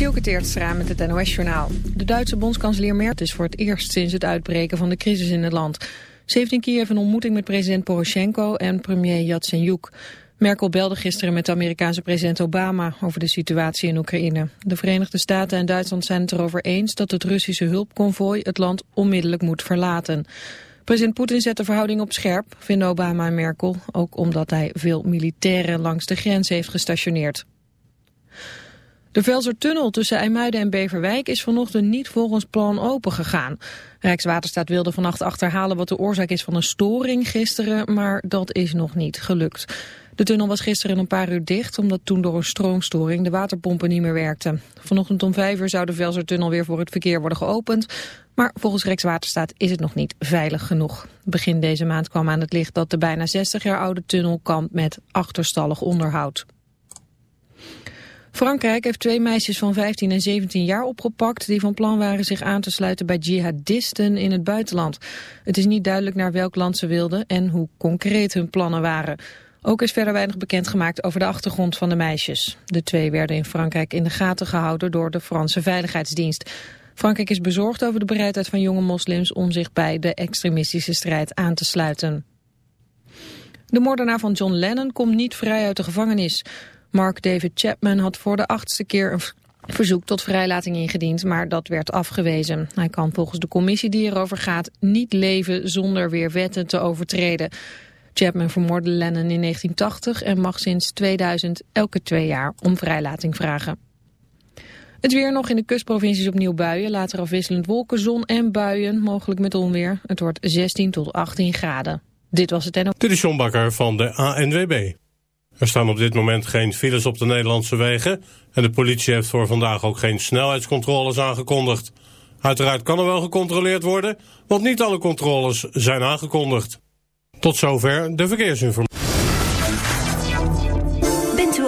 Dielke Teertstra met het NOS-journaal. De Duitse bondskanselier Merkel is voor het eerst sinds het uitbreken van de crisis in het land. 17 keer heeft een ontmoeting met president Poroshenko en premier Yatsenyuk. Merkel belde gisteren met de Amerikaanse president Obama over de situatie in Oekraïne. De Verenigde Staten en Duitsland zijn het erover eens dat het Russische hulpconvooi het land onmiddellijk moet verlaten. President Poetin zet de verhouding op scherp, vinden Obama en Merkel, ook omdat hij veel militairen langs de grens heeft gestationeerd. De Velsertunnel tussen IJmuiden en Beverwijk is vanochtend niet volgens plan opengegaan. Rijkswaterstaat wilde vannacht achterhalen wat de oorzaak is van een storing gisteren, maar dat is nog niet gelukt. De tunnel was gisteren een paar uur dicht, omdat toen door een stroomstoring de waterpompen niet meer werkten. Vanochtend om vijf uur zou de Velsertunnel weer voor het verkeer worden geopend, maar volgens Rijkswaterstaat is het nog niet veilig genoeg. Begin deze maand kwam aan het licht dat de bijna 60 jaar oude tunnel kampt met achterstallig onderhoud. Frankrijk heeft twee meisjes van 15 en 17 jaar opgepakt... die van plan waren zich aan te sluiten bij jihadisten in het buitenland. Het is niet duidelijk naar welk land ze wilden en hoe concreet hun plannen waren. Ook is verder weinig bekendgemaakt over de achtergrond van de meisjes. De twee werden in Frankrijk in de gaten gehouden door de Franse Veiligheidsdienst. Frankrijk is bezorgd over de bereidheid van jonge moslims... om zich bij de extremistische strijd aan te sluiten. De moordenaar van John Lennon komt niet vrij uit de gevangenis... Mark David Chapman had voor de achtste keer een verzoek tot vrijlating ingediend, maar dat werd afgewezen. Hij kan volgens de commissie die erover gaat niet leven zonder weer wetten te overtreden. Chapman vermoordde Lennon in 1980 en mag sinds 2000 elke twee jaar om vrijlating vragen. Het weer nog in de kustprovincies opnieuw buien, later afwisselend wolken, zon en buien, mogelijk met onweer. Het wordt 16 tot 18 graden. Dit was het en... Dit is John Bakker van de ANWB. Er staan op dit moment geen files op de Nederlandse wegen en de politie heeft voor vandaag ook geen snelheidscontroles aangekondigd. Uiteraard kan er wel gecontroleerd worden, want niet alle controles zijn aangekondigd. Tot zover de verkeersinformatie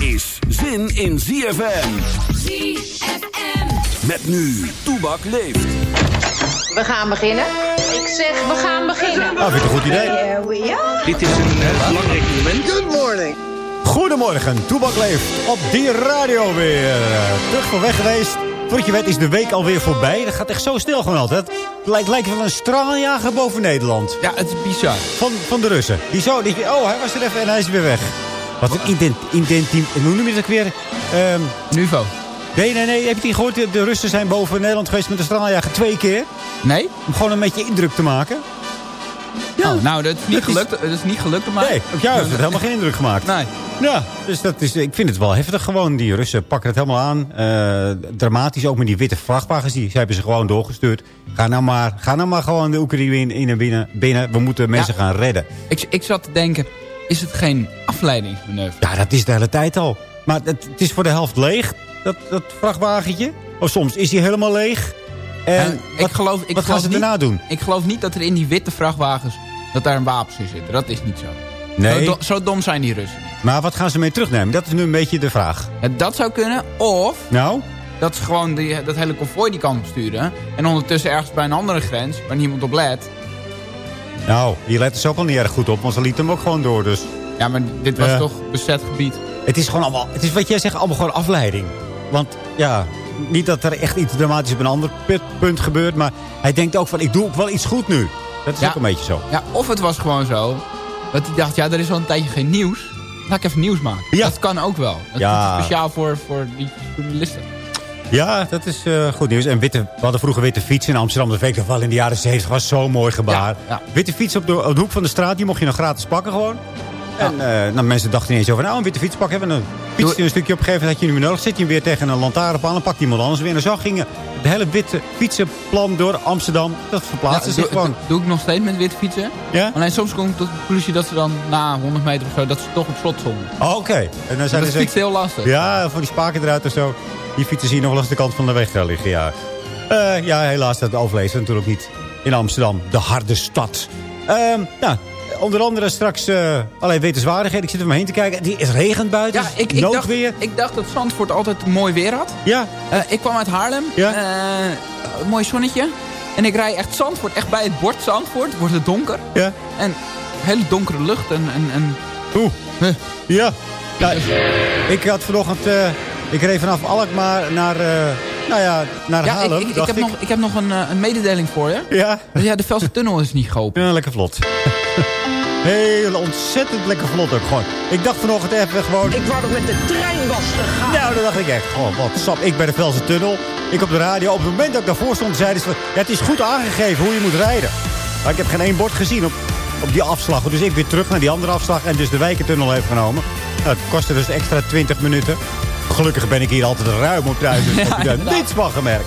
Is zin in ZFM. ZFM. Met nu, Toebak leeft. We gaan beginnen. Ik zeg, we gaan beginnen. Nou, vind ik een goed idee. Here we are. Dit is een uh, belangrijk moment. Good morning. Goedemorgen, Toebak leeft op die radio weer. Terug van weg geweest. Voordat je weet is de week alweer voorbij. Dat gaat echt zo snel gewoon altijd. Het lijkt, lijkt wel een straaljager boven Nederland. Ja, het is bizar. Van, van de Russen. Die zo, die, oh, hij was er even en hij is weer weg. Wat een ident, identiem... Hoe noem je dat ook weer? Um, Nuvo. Nee, nee, nee. Heb je die gehoord? De Russen zijn boven Nederland geweest met de straaljager twee keer. Nee? Om gewoon een beetje indruk te maken. Ja. Oh, nou, dat is niet, dat gelukt, is... dat is niet gelukt maar... Nee, op jou heeft het helemaal geen indruk gemaakt. Nee. Ja, dus dat is, ik vind het wel heftig gewoon. Die Russen pakken het helemaal aan. Uh, dramatisch ook met die witte vrachtwagens. Die hebben ze gewoon doorgestuurd. Ga nou maar, ga nou maar gewoon de Oekraïne in, in en binnen, binnen. We moeten mensen ja, gaan redden. Ik, ik zat te denken... is het geen afleidingsmanoeuvre? Ja, dat is de hele tijd al. Maar het, het is voor de helft leeg, dat, dat vrachtwagentje. Of soms is hij helemaal leeg. En En wat, ik geloof, ik wat gaan ze daarna doen? Ik geloof niet dat er in die witte vrachtwagens... dat daar een wapens in zitten. Dat is niet zo. Nee, Zo, do- zo dom zijn die Russen niet. maar wat gaan ze mee terugnemen? Dat is nu een beetje de vraag. Ja, dat zou kunnen. Of Nou, dat ze gewoon die, dat hele konvooi die kant op sturen. En ondertussen ergens bij een andere grens, waar niemand op let. Nou, hier letten ze ook al niet erg goed op, want ze lieten hem ook gewoon door. Dus Ja, maar dit was Ja. toch bezet gebied. het is gewoon allemaal, het is wat jij zegt, allemaal gewoon afleiding. Want ja, niet dat er echt iets dramatisch op een ander punt gebeurt, maar hij denkt ook van, ik doe ook wel iets goed nu. Dat is Ja. ook een beetje zo. Ja, of het was gewoon zo dat hij dacht, ja, er is al een tijdje geen nieuws. Laat ik even nieuws maken. Ja. Dat kan ook wel. Dat Ja. is speciaal voor, voor die journalisten. Ja, dat is eh, goed nieuws. En witte, we hadden vroeger witte fietsen in Amsterdam. Dat weet ik nog wel in de jaren 70. was zo'n mooi gebaar. Ja, ja. Witte fiets op de, op de hoek van de straat. Die mocht je nog gratis pakken gewoon. En eh, nou, mensen dachten ineens over, nou, een witte fiets pakken. En dan fiets je een stukje op een gegeven moment dat je niet meer nodig. Zit je hem weer tegen een lantaarnpaal en pakt iemand anders weer. En zo gingen de hele witte fietsenplan door Amsterdam. Dat verplaatste Ja, zich gewoon. doe- doe ik nog steeds met wit fietsen. Ja? Alleen soms komt tot de conclusie dat ze dan na 100 meter of zo, dat ze toch op slot stonden. Oh, Oké. En dan Dat zijn is er fietsen heel lastig. Ja, van die spaken eruit en zo. Die fietsen zie je nog wel eens de kant van de weg daar liggen, ja. Eh, ja, helaas, dat overlezen natuurlijk niet in Amsterdam. De harde stad. Ehm ja, onder andere straks uh, allerlei wetenswaardigheden. Ik zit er maar heen te kijken. Die, het regent buiten. Ja, ik, ik, dacht, ik dacht dat Zandvoort altijd mooi weer had. Ja, Eh, ik kwam uit Haarlem. Ja. Eh, mooi zonnetje. En ik rij echt Zandvoort, echt bij het bord Zandvoort. Wordt het donker. ja. En hele donkere lucht. En, en, en Oeh. Huh. Ja. Nou, ik had vanochtend... ik reed vanaf Alkmaar naar, eh, nou ja, naar ja, ik, Haarlem. ik, ik, heb nog, ik heb nog een, eh, een mededeling voor je. Ja. Ja, de Velse Tunnel is niet geopend. Ja, lekker vlot. Heel ontzettend lekker vlot ook gewoon. Ik dacht vanochtend even gewoon... Ik wou dat met de trein was gegaan. Nou, dan dacht ik echt, goh, wat sap. Ik bij de Velse Tunnel. Ik op de radio. Op het moment dat ik daarvoor stond, zeiden ze... van, Ja, het is goed aangegeven hoe je moet rijden. Maar ik heb geen één bord gezien op, op die afslag. Dus ik weer terug naar die andere afslag. En dus de Wijkentunnel heb genomen. Nou, het kostte dus extra 20 minuten. Gelukkig ben ik hier altijd ruim op thuis. Dus heb je daar inderdaad. niets van gemerkt.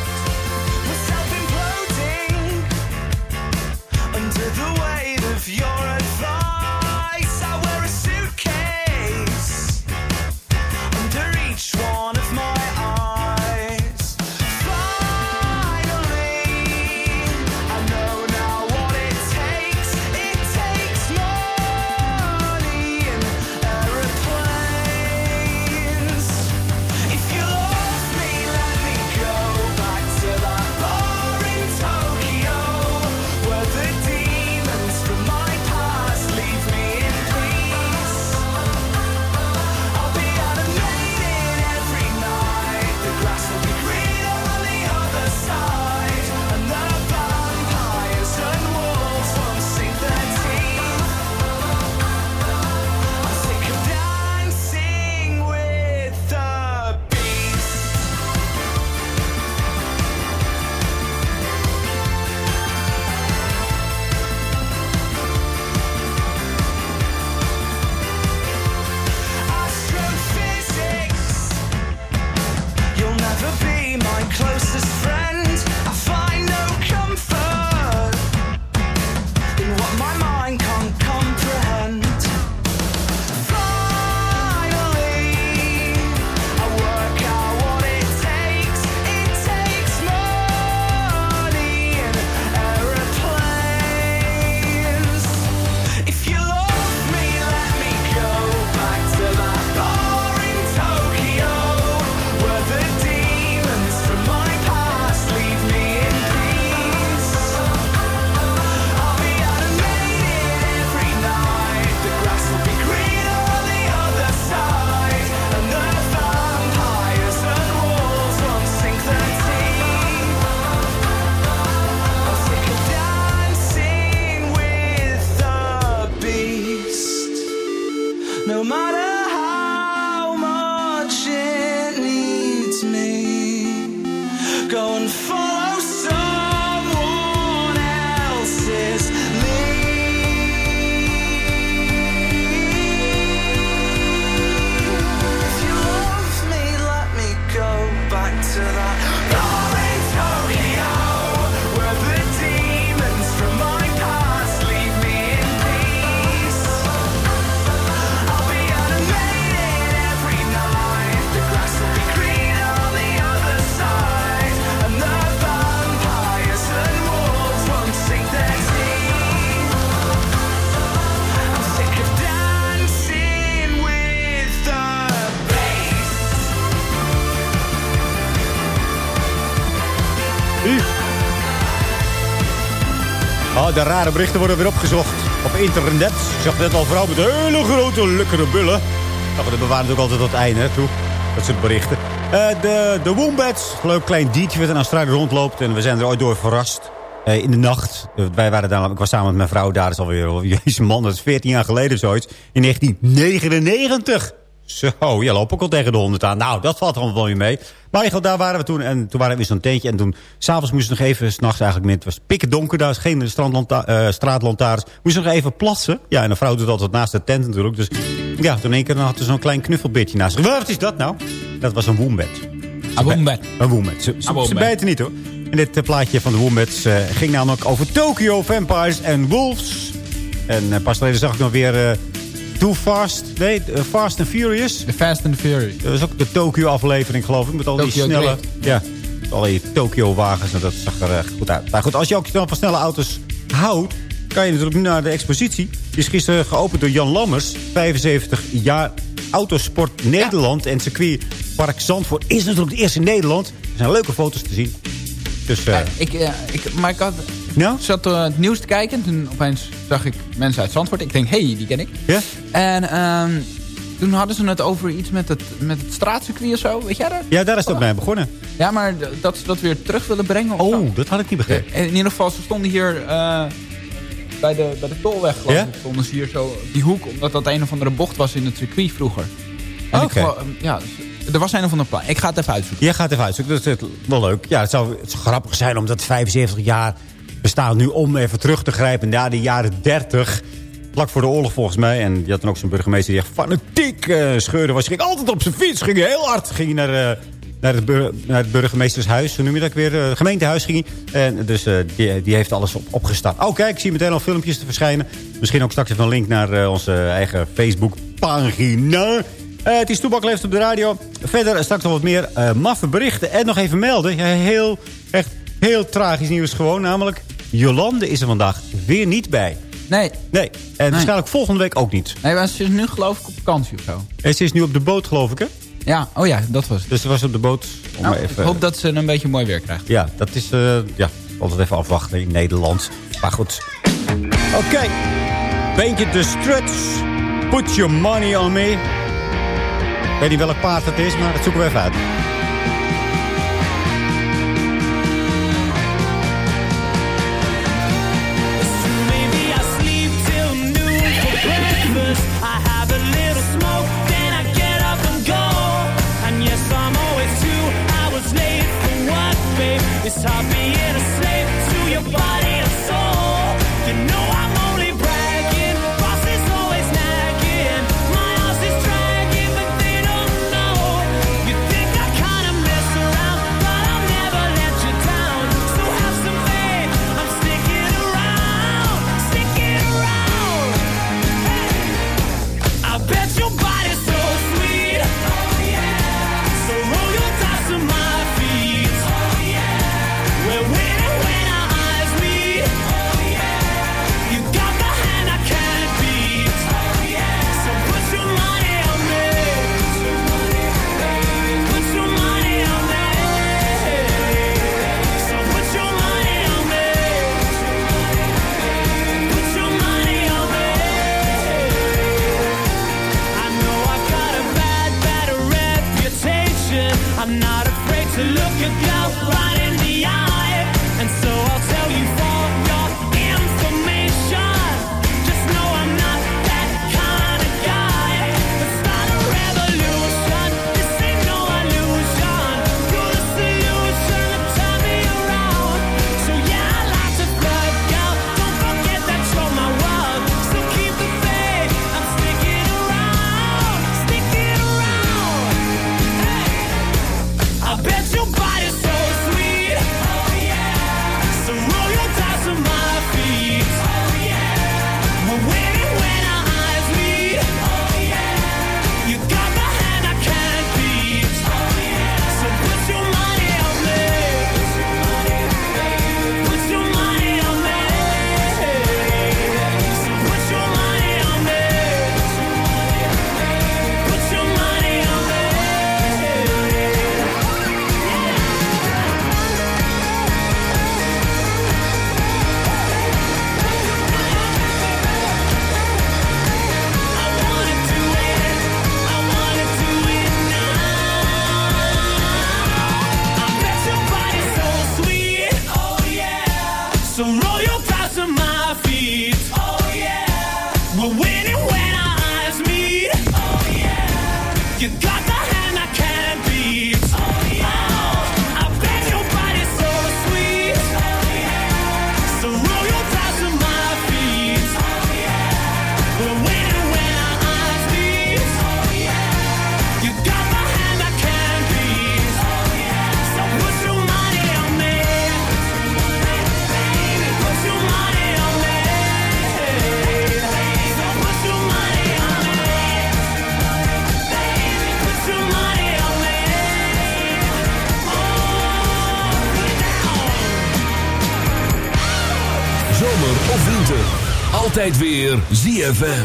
Oh, de rare berichten worden weer opgezocht op internet. Ik zag net al vrouw met hele grote, lekkere bullen. Nou, dat bewaren ook altijd tot het einde, toe. Dat soort berichten. Eh, de, de Wombats, leuk klein diertje wat in Australië rondloopt. En we zijn er ooit door verrast. Eh, in de nacht. Eh, wij waren daar, ik was samen met mijn vrouw daar. Dat is alweer, oh, jezus man, dat is 14 jaar geleden zoiets. In 1999. Zo, je loopt ook al tegen de 100 aan. Nou, dat valt allemaal wel weer mee. Maar goed, daar waren we toen. En toen waren we in zo'n tentje. En toen, s'avonds moesten we nog even, s'nachts eigenlijk het was pikken donker. Daar is geen eh, straatlantaarns. Moesten we nog even plassen. Ja, en een vrouw doet altijd naast de tent natuurlijk. Dus ja, toen in één keer had ze zo'n klein knuffelbedje naast zich. Wat is dat nou? Dat was een woembed. Een wombat. Een wombat. Ze, ze, wombat. bijten niet hoor. En dit eh, plaatje van de wombats eh, ging namelijk over Tokyo, Vampires en Wolves. En eh, pas geleden zag ik nog weer Too Fast. Nee, eh, Fast and Furious. The Fast and the Furious. Dat was ook de Tokyo-aflevering, geloof ik. Met al die snelle... Drift. Ja, met al die Tokyo-wagens. Nou, dat zag er echt goed uit. Maar goed, als je ook van snelle auto's houdt... kan je natuurlijk nu naar de expositie. Die is gisteren geopend door Jan Lammers. 75 jaar Autosport Nederland. En circuitpark Zandvoort is natuurlijk het eerste in Nederland. Er zijn leuke foto's te zien. Dus, eh, Ik, eh, ik, maar ik had, Nou? zat eh, het nieuws te kijken. En toen opeens zag ik mensen uit Zandvoort. Ik denk, hé, hey, die ken ik. Ja? En ehm, toen hadden ze het over iets met het, met het straatcircuit of zo. Weet jij dat? ja, daar is het ook mee begonnen. Ja, maar dat ze dat weer terug willen brengen of zo. Oh, dat had ik niet begrepen. En in ieder geval, ze stonden hier eh, bij, de, bij de tolweg, geloof Ja? ik. Stonden ze hier zo op die hoek, omdat dat een of andere bocht was in het circuit vroeger. En ik Oké. geloof- ja, er was een of ander plan. Ik ga het even uitzoeken. Jij gaat even uitzoeken. Dat is het- wel leuk. Ja, het zou, het zou grappig zijn omdat 75 jaar bestaat nu om even terug te grijpen naar de jaren 30. Vlak voor de oorlog volgens mij. En je had dan ook zo'n burgemeester die echt fanatiek eh, scheurde was. Je ging altijd op zijn fiets. Ging heel hard. Ging naar, eh, naar, het naar het burgemeestershuis. Hoe noem je dat weer? Eh, gemeentehuis ging. En dus die, die heeft alles op, opgestart. Oh kijk, ik zie meteen al filmpjes te verschijnen. Misschien ook straks even een link naar onze eigen Facebook pagina. Het is Toebak leeft op de radio. Verder straks nog wat meer maffe berichten. En nog even melden. Heel, echt heel tragisch nieuws gewoon. Namelijk, Jolande is er vandaag weer niet bij. Nee. Nee. En waarschijnlijk volgende week ook niet. Nee, maar ze is nu geloof ik op vakantie of zo. En ze is nu op de boot, geloof ik, hè? Ja, oh ja, dat was het. Dus ze was op de boot. Om Nou, even, Ik hoop dat ze een beetje mooi weer krijgt. Ja, dat is... eh, ja, altijd even afwachten in Nederland. Maar goed. Oké. Beentje de Struts. Put your money on me. Ik weet niet welk paard het is, maar dat zoeken we even uit. ZFM.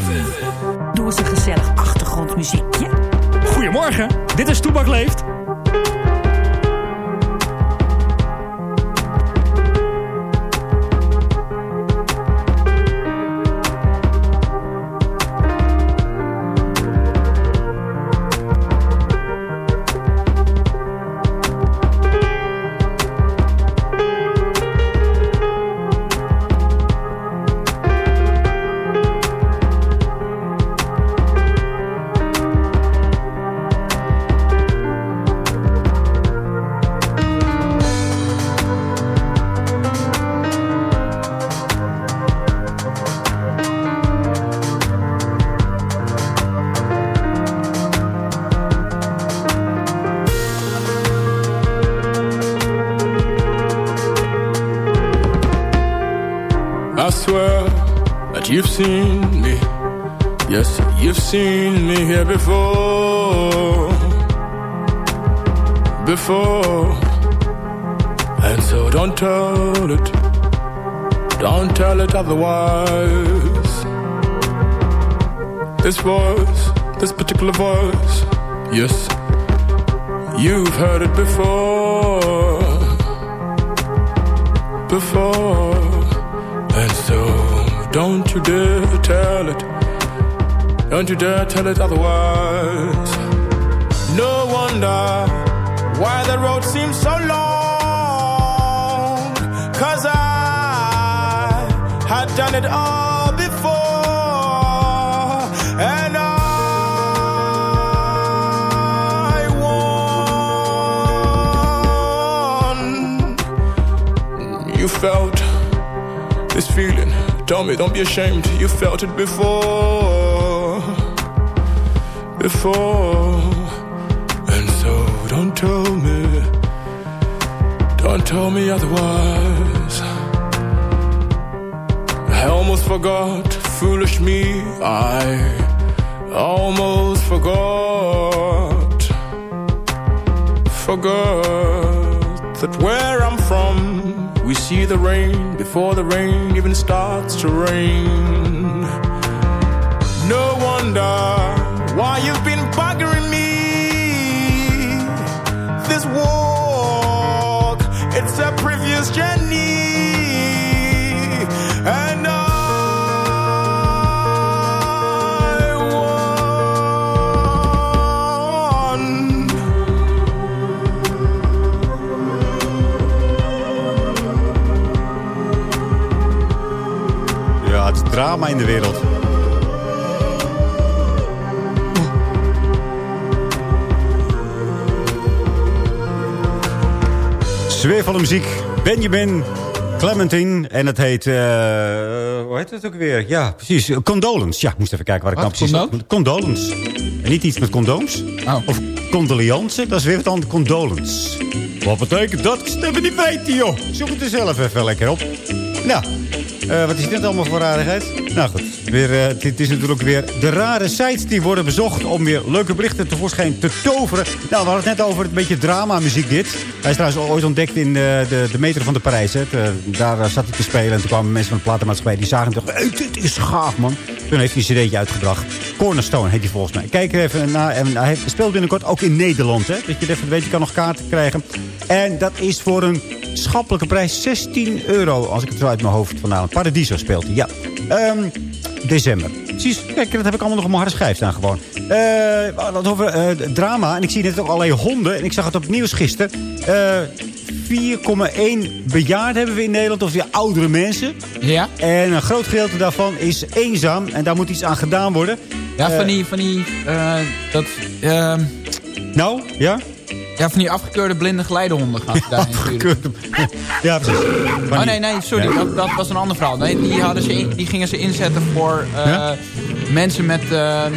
Before. And so don't tell it. Don't tell it otherwise. This voice, this particular voice. Yes, you've heard it before. Before. And so, don't you dare tell it. Don't you dare tell it otherwise. No wonder the road seems so long. Cause I had done it all before. And I won. You felt this feeling. Tell me, don't be ashamed. You felt it before. Before. Don't me otherwise. I almost forgot, foolish me. I almost forgot. Forgot that where I'm from, we see the rain before the rain even starts to rain. No wonder why you've been buggering me. This walk, drama in de wereld. Zweervolle muziek. Benjamin Clementine. En het heet... eh, hoe heet het ook weer? Ja, precies. Condolence. Ja, ik moest even kijken waar ik nou precies... Condolence. En niet iets met condooms. Of condoliance. Dat is weer wat anders. Condolence. Wat betekent dat? Ik het niet weten, joh. Zoek het er zelf even lekker op. Nou, eh, wat is dit allemaal voor rarigheid? Nou goed, weer, eh, dit is natuurlijk weer de rare sites die worden bezocht... om weer leuke berichten tevoorschijn te toveren. Nou, we hadden het net over het beetje drama-muziek dit. Hij is trouwens ooit ontdekt in de, de, de metro van de Parijs. Hè. Daar eh, zat hij te spelen en toen kwamen mensen van de platenmaatschappij... die zagen hem hey, dit is gaaf, man. Toen heeft hij een cd'tje uitgebracht. Cornerstone heet hij volgens mij. Kijk er even naar. En hij speelt binnenkort ook in Nederland. Hè? Dat je even weet, je kan nog kaarten krijgen. En dat is voor een schappelijke prijs 16 euro. Als ik het zo uit mijn hoofd vandaan. Paradiso speelt hij, ja. Ehm, december. Precies, kijk, dat heb ik allemaal nog op mijn harde schijf staan gewoon. Eh wat over eh, drama. En ik zie net ook allerlei honden. En ik zag het op het nieuws gisteren. Eh 4,1 bejaarden hebben we in Nederland. Of ja, oudere mensen. Ja. En een groot gedeelte daarvan is eenzaam. En daar moet iets aan gedaan worden. Ja, Eh, van die... Van die eh, dat, ehm, Nou, ja? Ja, van die afgekeurde blinde geleidehonden gaan ze daarin sturen. Ja, precies. Oh die- nee, nee, sorry. Ja. Dat, dat was een ander verhaal. Nee, die, hadden ze in- die gingen ze inzetten voor eh, Ja? mensen met ehm,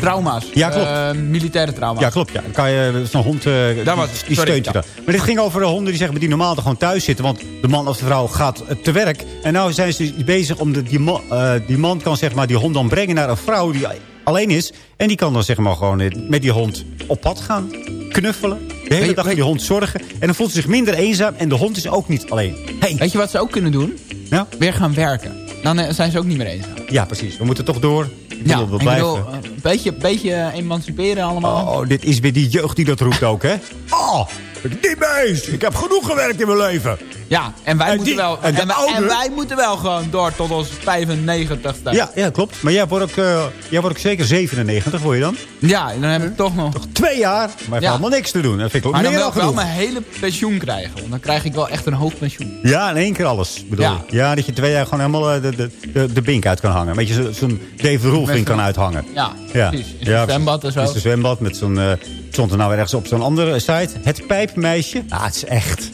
trauma's. Ja, klopt. Eh, militaire trauma's. Ja, klopt. Ja. Dan kan je zo'n hond, die, Daar was- die sorry, steunt je ja. dan. Maar dit ging over de honden die zeggen maar die normaal toch gewoon thuis zitten. Want de man of de vrouw gaat te werk. En nou zijn ze bezig om de, die, man, die man kan zeg maar die hond dan brengen naar een vrouw die alleen is. En die kan dan zeg maar gewoon met die hond op pad gaan. Knuffelen. De hele Weet- dag voor die hond zorgen. En dan voelt ze zich minder eenzaam. En de hond is ook niet alleen. Hey. Weet je wat ze ook kunnen doen? Ja? Weer gaan werken. Dan eh, zijn ze ook niet meer eenzaam. Ja, precies. We moeten toch door. Ja, ik blijven. bedoel, eh, een beetje, beetje emanciperen allemaal. Oh, dit is weer die jeugd die dat roept ook, hè? Oh, niet mee eens. Ik heb genoeg gewerkt in mijn leven. Ja, en wij, En moeten die- wel, en wij, ouder- en wij moeten wel gewoon door tot ons 95ste. Ja, ja, klopt. Maar jij wordt ook, eh, jij wordt ook zeker 97, word je dan? Ja, en dan heb ik toch nog... Twee jaar, maar Ja. allemaal niks te doen. Dat vind ik ook Maar dan meer wil dan ik wel mijn hele pensioen krijgen. Want dan krijg ik wel echt een hoog pensioen. Ja, in één keer alles. Bedoel. Ja. Ja. ja, dat je twee jaar gewoon helemaal eh, de, de, de, de bink uit kan hangen. Beetje zo- zo'n Dave Met kan uithangen. Ja, Ja, precies. In Ja, zwembad en zo. Het is een zwembad met zo'n... eh stond er nou ergens op zo'n andere site. Het pijpmeisje. Ah, het is echt...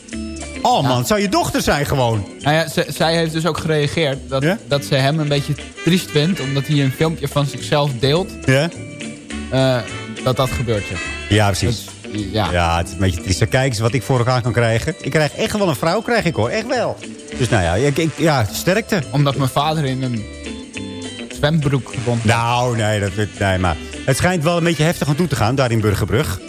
Oh man, het zou je dochter zijn gewoon. Nou ja, ze- zij heeft dus ook gereageerd dat, dat ze hem een beetje triest vindt. Omdat hij een filmpje van zichzelf deelt. Ja? eh, dat dat gebeurt, zeg. Ja, precies. ja. het is een beetje triest. Kijk eens wat ik voor elkaar kan krijgen. Ik krijg echt wel een vrouw, krijg ik hoor. Echt wel. Dus nou ja, ik, ik- ja sterkte. Omdat mijn vader in een zwembroek rond... Nou, nee, dat, nee, maar het schijnt wel een beetje heftig aan toe te gaan, daar in Burgerbrug.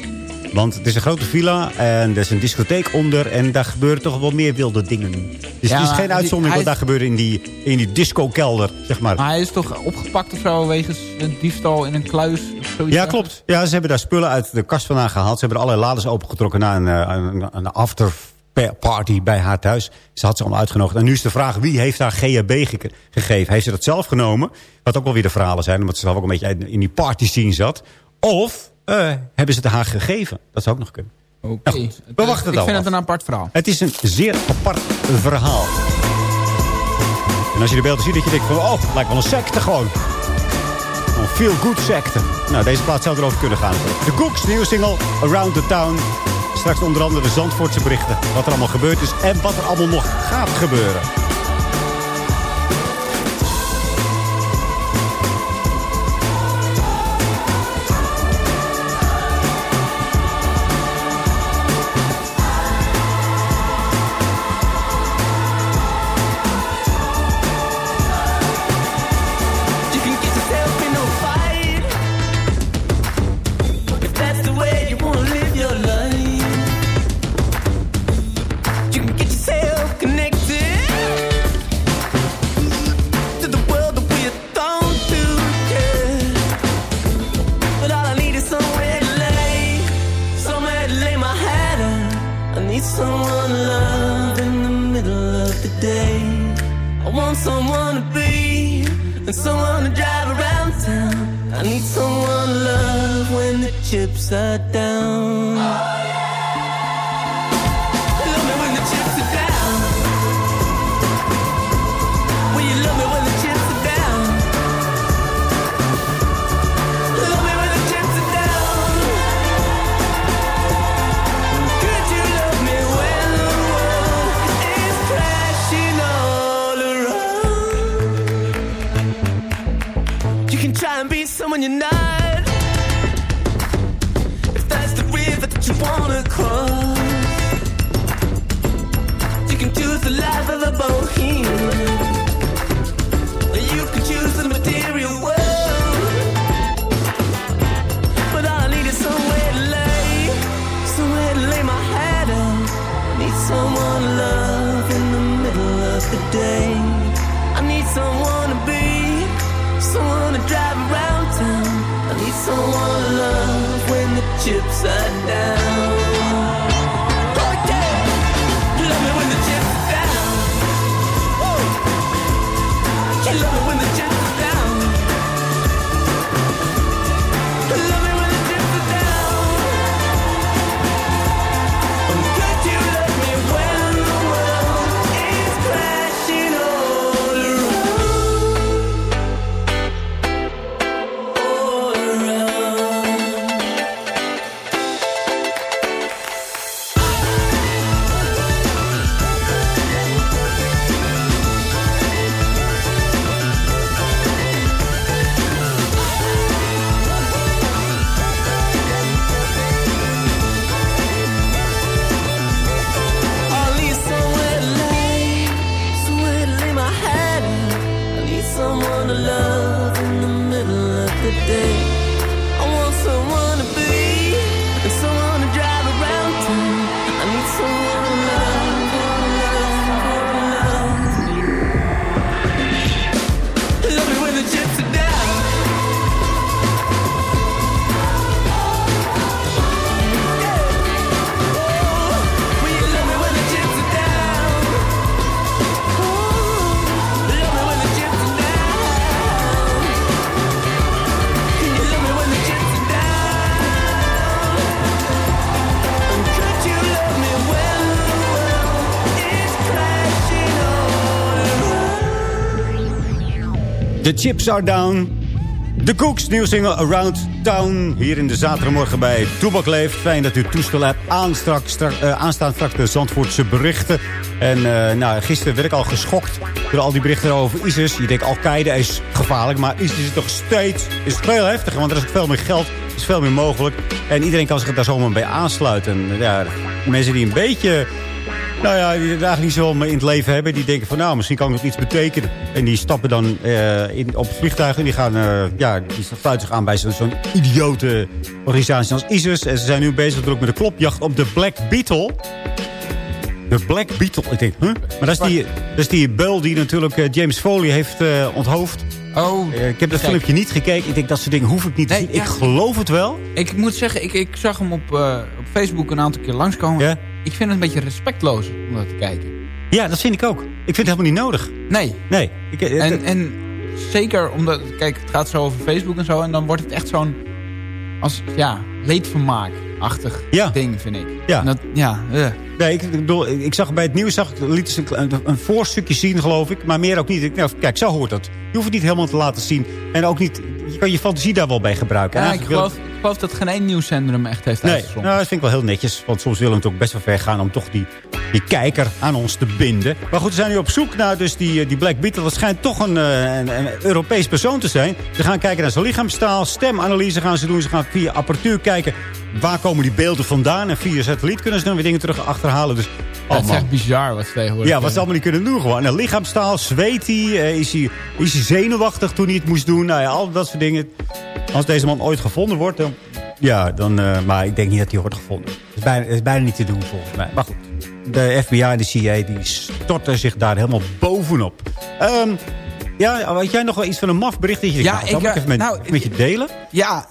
Want het is een grote villa en er is een discotheek onder... en daar gebeuren toch wel meer wilde dingen. Dus Ja, het is geen uitzondering wat daar gebeurt in die, in die disco-kelder, zeg maar. Maar hij is toch opgepakt of zo wegens een diefstal in een kluis? Of Ja, klopt. Ja, ze hebben daar spullen uit de kast vandaan gehaald. Ze hebben er allerlei laders opengetrokken na een, eh, een, een afterparty bij haar thuis. Ze had ze allemaal uitgenodigd. En nu is de vraag, wie heeft haar GHB ge- gegeven? Heeft ze dat zelf genomen? Wat ook wel weer de verhalen zijn, omdat ze zelf ook een beetje in die party scene zat. Of eh, hebben ze het haar gegeven? Dat zou ook nog kunnen. Oké. Nou goed, we wachten Ik vind het een apart verhaal. Het is een zeer apart verhaal. En als je de beelden ziet, dat je denkt van... oh, het lijkt wel een secte gewoon. Een feel-good secte. Nou, deze plaats zou erover kunnen gaan. De Cooks, nieuwe single Around the Town. Straks onder andere de Zandvoortse berichten. Wat er allemaal gebeurd is en wat er allemaal nog gaat gebeuren. Someone to drive around town. I need someone to love when the chips are down. Love and be The chips are down. De Cooks, nieuwe single Around Town. Hier in de zaterdagmorgen bij Toebak Leeft. Fijn dat u toestel hebt. Eh, aanstaan straks de Zandvoortse berichten. En eh, nou, gisteren werd ik al geschokt door al die berichten over ISIS. Je denkt, Al-Qaeda is gevaarlijk, maar ISIS is toch steeds is veel heftiger. Want er is veel meer geld, is veel meer mogelijk. En iedereen kan zich daar zomaar bij aansluiten. En, ja, mensen die een beetje nou ja, die het eigenlijk niet zo in het leven hebben. Die denken van nou, misschien kan ik nog iets betekenen. En die stappen dan eh, in, op het vliegtuig en die gaan, eh, ja, die sluiten zich aan bij zo'n idiote organisatie als ISIS. En ze zijn nu bezig ook met de klopjacht op de Black Beetle. De Black Beetle. Ik denk, huh? Maar dat is die, dat is die beul die natuurlijk eh, James Foley heeft onthoofd. Oh, ik heb dat kijk. filmpje niet gekeken. Ik denk, dat soort dingen hoef ik niet te Nee, zien. ja. Ik geloof het wel. Ik moet zeggen, ik, ik zag hem op, op Facebook een aantal keer langskomen. Ik vind het een beetje respectloos om dat te kijken. Ja, dat vind ik ook. Ik vind het helemaal niet nodig. Nee. Nee. Ik, eh, En, en zeker omdat, kijk, het gaat zo over Facebook en zo. En dan wordt het echt zo'n, als, ja, leedvermaak-achtig ding, vind ik. Ja. En dat, ja, eh. Nee, ik, ik bedoel, ik zag bij het nieuws zag, ik- liet ze een, een, voorstukje zien, geloof ik. Maar meer ook niet. Ik, nou, kijk, zo hoort het. Je hoeft het niet helemaal te laten zien. En ook niet, je kan je fantasie daar wel bij gebruiken. En Ja, ik eigenlijk geloof, ik geloof dat geen één nieuwszender hem echt heeft Nee, uitgezonden. nou, dat vind ik wel heel netjes. Want soms willen we het ook best wel ver gaan om toch die, die kijker aan ons te binden. Maar goed, we zijn nu op zoek naar dus die, eh, die Black Beetle. Dat schijnt toch een, eh, een, een Europees persoon te zijn. Ze gaan kijken naar zijn lichaamstaal, stemanalyse gaan ze doen. Ze gaan via apparatuur kijken waar komen die beelden vandaan. En via satelliet kunnen ze dan weer dingen terug achterhalen. Dus, dat is echt bizar wat ze tegenwoordig Ja, wat ze allemaal niet kunnen doen gewoon. En lichaamstaal, zweet hij, eh, is hij, is hij zenuwachtig toen hij het moest doen. Nou ja, al dat soort dingen. Als deze man ooit gevonden wordt, dan... Ja, dan, maar ik denk niet dat hij wordt gevonden. Dat is bijna, dat is bijna niet te doen volgens mij. Maar goed, de FBI en de CIA die storten zich daar helemaal bovenop. Ehm, ja, had jij nog wel iets van een maf bericht? Dat je Ja, nou, ik, ik even met, nou, met je delen. Ja,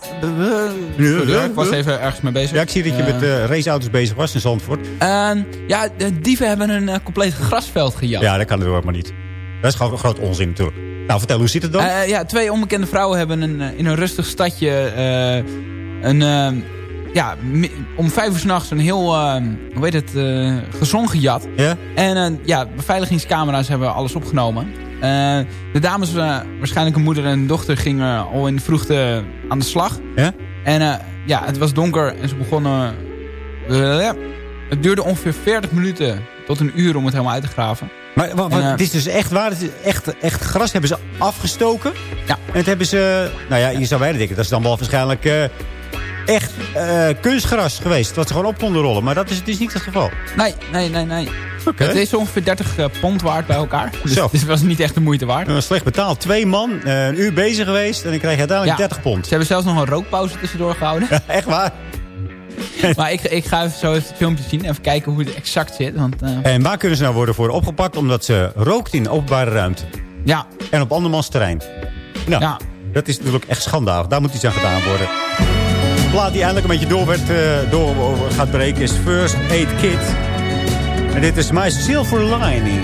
ik was even ergens mee bezig. Ja, ik zie dat je Eh, met eh, raceauto's bezig was in Zandvoort. Ehm, ja, de dieven hebben een eh, compleet grasveld gejat. Ja, dat kan er ook maar niet. Dat is gewoon groot onzin natuurlijk. Nou, vertel, hoe zit het dan? Eh, ja, twee onbekende vrouwen hebben een, eh, in een rustig stadje... eh, een, eh, ja, om vijf uur s'nachts een heel, eh, hoe heet het, gezong gejat. Ja? En eh, ja, beveiligingscamera's hebben alles opgenomen. De dames, waarschijnlijk een moeder en een dochter, gingen al in de vroegte aan de slag. Ja? En ja, het was donker en ze begonnen... het duurde ongeveer 40 minuten tot een uur om het helemaal uit te graven. Maar En, het is dus echt waar. Het is echt, echt gras hebben ze afgestoken. Ja. En het hebben ze... Nou ja, je zou bijna denken. Dat is dan wel waarschijnlijk echt eh, kunstgras geweest. Wat ze gewoon op konden rollen. Maar dat is, het is niet het geval. Nee, nee, nee, nee. Het is ongeveer 30 eh, pond waard bij elkaar. Dus Zo. het was niet echt de moeite waard. Uh, slecht betaald. Twee man, eh, een uur bezig geweest. En dan krijg je uiteindelijk Ja. 30 pond. Ze hebben zelfs nog een rookpauze tussendoor gehouden. echt waar. maar ik, ik ga even zo even het filmpje zien. Even kijken hoe het exact zit. Want, En waar kunnen ze nou worden voor opgepakt? Omdat ze rookt in openbare ruimte. Ja. En op andermans terrein. Nou, Ja. dat is natuurlijk echt schandalig. Daar moet iets aan gedaan worden. Plaat die eindelijk een beetje door, werd, eh, door gaat breken is First Aid Kit. En dit is My Silver Lining.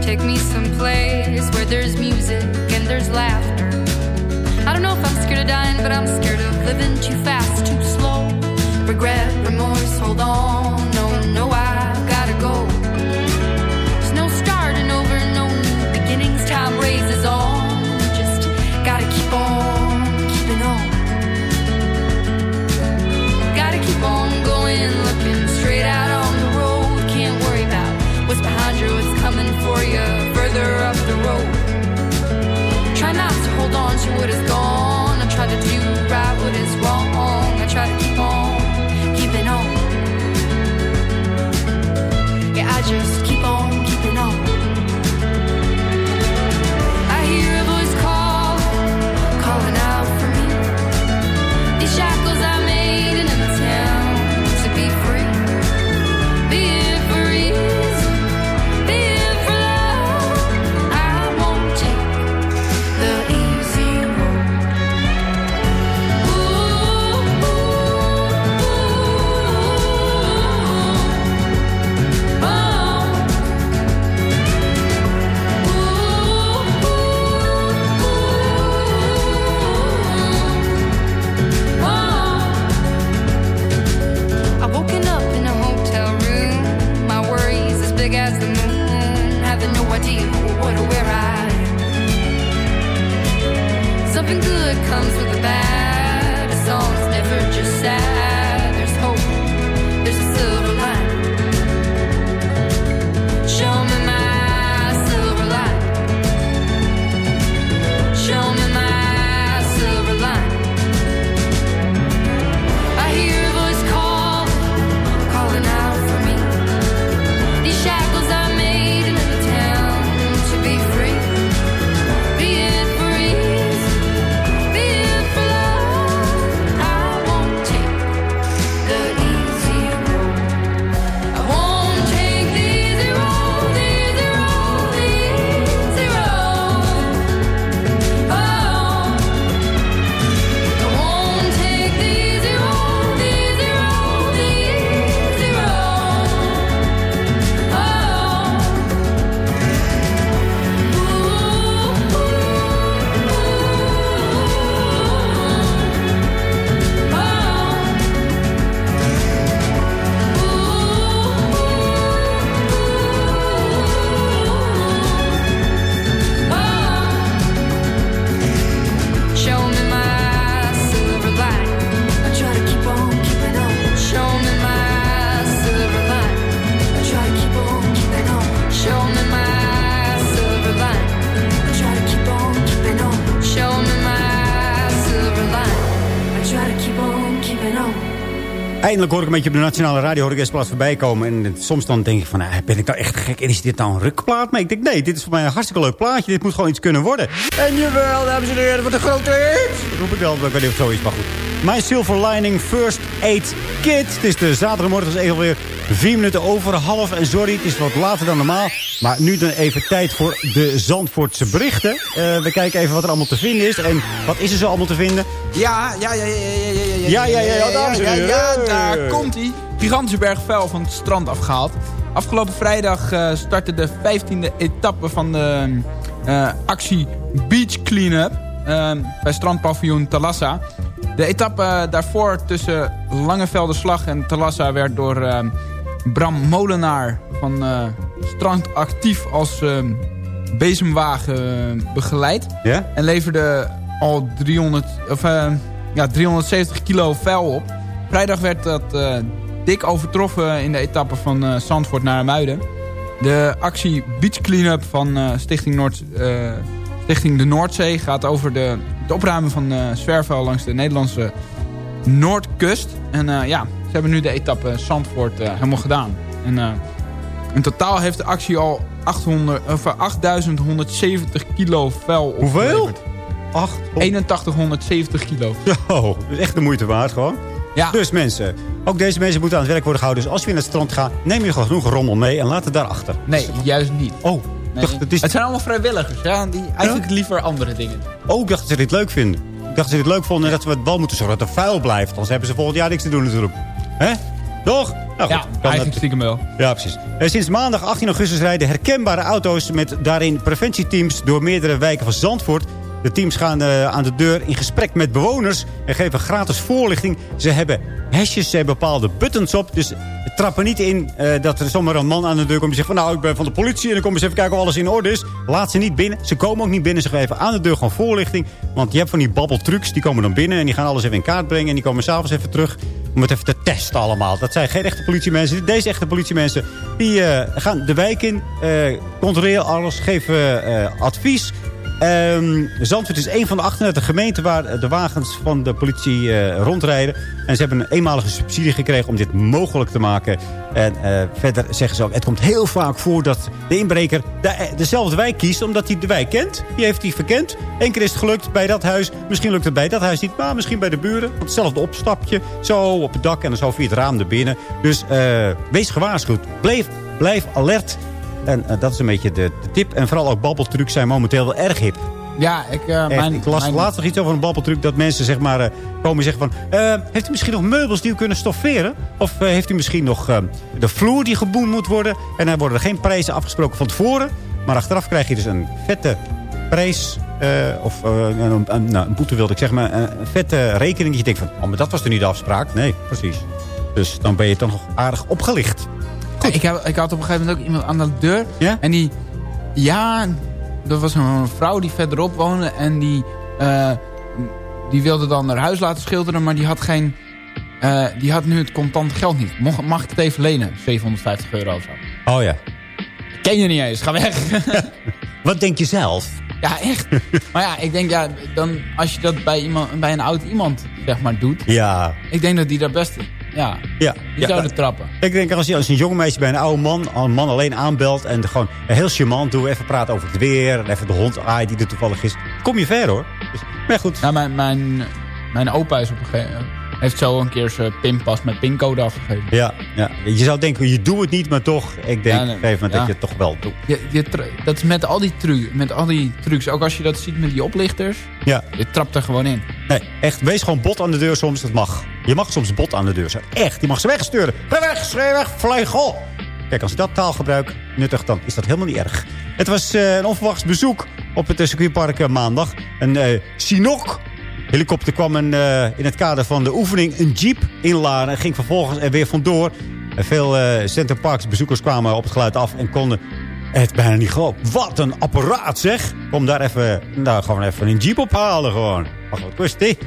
Take me someplace where there's music and there's laughter. I don't know if I'm scared of dying, but I'm scared of living too fast, too slow. Regret, remorse, hold on. comes with a bag. Eindelijk hoor ik een beetje op de nationale radio hoor ik eerst plaats voorbij komen. En soms dan denk ik van, ah, ben ik nou echt gek? En is dit nou een rukplaat? Maar ik denk, nee, dit is voor mij een hartstikke leuk plaatje. Dit moet gewoon iets kunnen worden. En jawel, dames en heren, wat een grote hit. Roep ik wel, ik weet niet of het zo is, maar goed. My Silver Lining First Aid Kit. Het is de zaterdagmorgen, het is even weer vier minuten over half. En sorry, het is wat later dan normaal. Maar nu dan even tijd voor de Zandvoortse berichten. Eh, we kijken even wat er allemaal te vinden is. En wat is er zo allemaal te vinden? Ja, ja, ja, ja, ja, ja, ja, Ja, ja, ja, dames en ja, heren. ja, daar komt hij. Gigantische berg vuil van het strand afgehaald. Afgelopen vrijdag eh, startte de 15e etappe van de eh, actie Beach Cleanup eh, bij strandpaviljoen Talassa. De etappe daarvoor tussen Langevelderslag en Talassa werd door eh, Bram Molenaar van eh, Strand Actief als eh, bezemwagen begeleid. Ja? En leverde al 300, of, ja, 370 kilo vuil op. Vrijdag werd dat eh, dik overtroffen in de etappe van eh, Zandvoort naar Muiden. De actie Beach Cleanup van eh, Stichting, Noord, Stichting de Noordzee gaat over de, het opruimen van zwerfvuil langs de Nederlandse Noordkust. En ja, ze hebben nu de etappe Zandvoort helemaal gedaan. En in totaal heeft de actie al 800, of, eh, 8170 kilo vuil Hoeveel? Opgeleverd. 8170 kilo. Zo, dat is echt de moeite waard gewoon. Ja. Dus mensen, ook deze mensen moeten aan het werk worden gehouden. Dus als we naar het strand gaan, neem je gewoon genoeg rommel mee en laat het daarachter. Nee, juist niet. Oh, Nee. dacht, het is... Het zijn allemaal vrijwilligers, ja, die eigenlijk liever andere dingen. oh, ik dacht dat ze dit leuk vinden. Ik dacht dat ze dit leuk vonden en dat we het wel moeten zorgen dat het vuil blijft. Anders hebben ze volgend jaar niks te doen natuurlijk. Hè? Toch? Nou, goed, Ja, eigenlijk stiekem wel. Ja, precies. Eh, Sinds maandag 18 augustus rijden herkenbare auto's met daarin preventieteams door meerdere wijken van Zandvoort. De teams gaan eh, aan de deur in gesprek met bewoners en geven gratis voorlichting. Ze hebben hesjes, ze hebben bepaalde buttons op. Dus trappen niet in eh, dat er zomaar een man aan de deur komt die zegt van nou ik ben van de politie en dan kom eens even kijken of alles in orde is. Laat ze niet binnen. Ze komen ook niet binnen. Ze geven aan de deur gewoon voorlichting. Want je hebt van die babbeltrucs, die komen dan binnen en die gaan alles even in kaart brengen. En die komen s'avonds even terug om het even te testen allemaal. Dat zijn geen echte politiemensen. Deze echte politiemensen die eh, gaan de wijk in, eh, controleren alles, geven advies. Ehm Zandvoort is een van de 38 gemeenten waar de wagens van de politie eh, rondrijden. En ze hebben een eenmalige subsidie gekregen om dit mogelijk te maken. En eh, verder zeggen ze ook, het komt heel vaak voor dat de inbreker eh, dezelfde wijk kiest. Omdat hij de wijk kent. Die heeft hij verkend. Eén keer is het gelukt bij dat huis. Misschien lukt het bij dat huis niet, maar misschien bij de buren. Hetzelfde opstapje, zo op het dak en dan zo via het raam naar binnen. Dus wees gewaarschuwd. Blijf, blijf alert. En eh, dat is een beetje de, de tip. En vooral ook babbeltrucs zijn momenteel wel erg hip. Ja, ik, Echt, mijn, ik las mijn- laatst nog iets over een babbeltruc. Dat mensen zeg maar, eh, komen zeggen van... heeft u misschien nog meubels die u kunnen stofferen? Of heeft u misschien nog de vloer die geboend moet worden? En dan worden er geen prijzen afgesproken van tevoren. Maar achteraf krijg je dus een vette prijs... of een, een, nou, een boete wilde ik zeggen. Maar een, een vette rekening. Dat je denkt van, oh, maar dat was er niet de afspraak. Nee, precies. Dus dan ben je toch nog aardig opgelicht. Ik, heb, ik had op een gegeven moment ook iemand aan de deur. En die... Ja, er was een vrouw die verderop woonde. En die... eh, die wilde dan haar huis laten schilderen, maar die had geen... eh, die had nu het contant geld niet. Mocht, mag ik het even lenen? 750 euro of zo. Oh ja. Ken je niet eens, ga weg. Wat denk je zelf? Ja, echt. maar ja, ik denk, ja, dan, als je dat bij, iemand, bij een oud iemand, zeg maar, doet... Ja. Ik denk dat die daar best... Ja, Ja. die ja. zouden trappen. Ik denk als je als een jong meisje bij een oude man, een man alleen aanbelt en gewoon heel charmant doet, even praten over het weer, en even de hond aait die er toevallig is, kom je ver hoor. Dus, maar goed. Nou, mijn, mijn, mijn opa is op een gegeven heeft zo een keer zijn pinpas met pincode afgegeven. Ja, ja, je zou denken, je doet het niet, maar toch, ik denk Ja, op een gegeven moment ja. dat je het toch wel doet. Je, je dat is met al, die met al die trucs. Ook als je dat ziet met die oplichters. Ja. Je trapt er gewoon in. Nee, echt, wees gewoon bot aan de deur soms, dat mag. Je mag soms bot aan de deur zijn. Echt, je mag ze wegsturen. Ga weg, schreeuw weg, vleugel. Kijk, als je dat taalgebruik nuttigt, dan is dat helemaal niet erg. Het was eh, een onverwachts bezoek op het circuitpark eh, maandag. Een eh Chinook helikopter kwam een, eh, in het kader van de oefening een jeep inladen... en ging vervolgens er weer vandoor. En veel eh Center Parks bezoekers kwamen op het geluid af en konden het bijna niet geloven. Wat een apparaat zeg! Kom daar even, nou, gewoon even een jeep ophalen gewoon. Maar wat kost die?